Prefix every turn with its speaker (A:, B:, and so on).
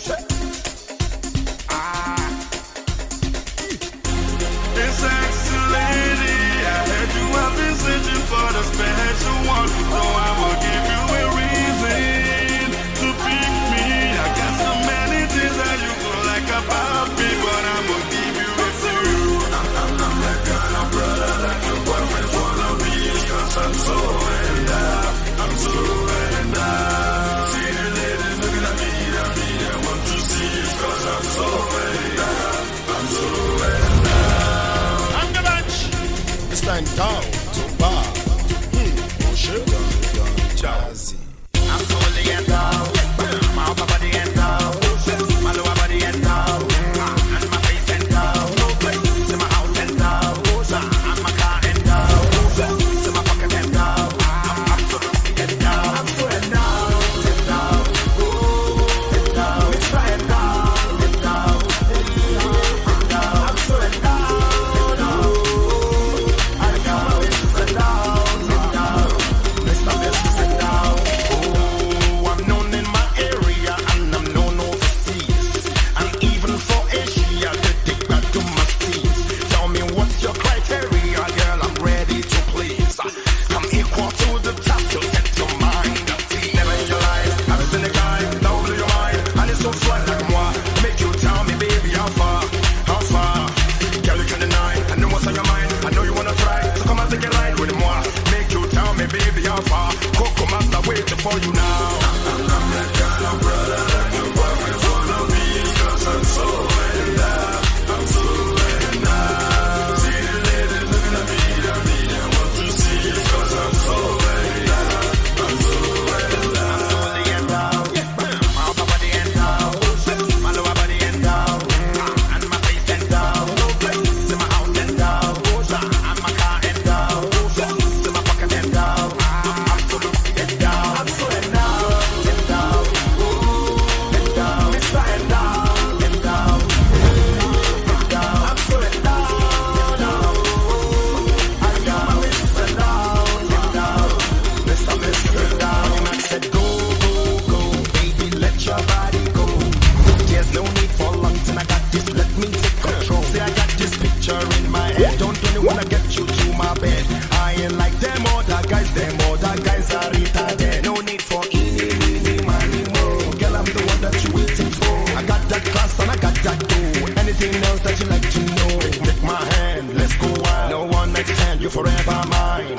A: Shit. down to bar. Hmm,
B: push it. forever mine.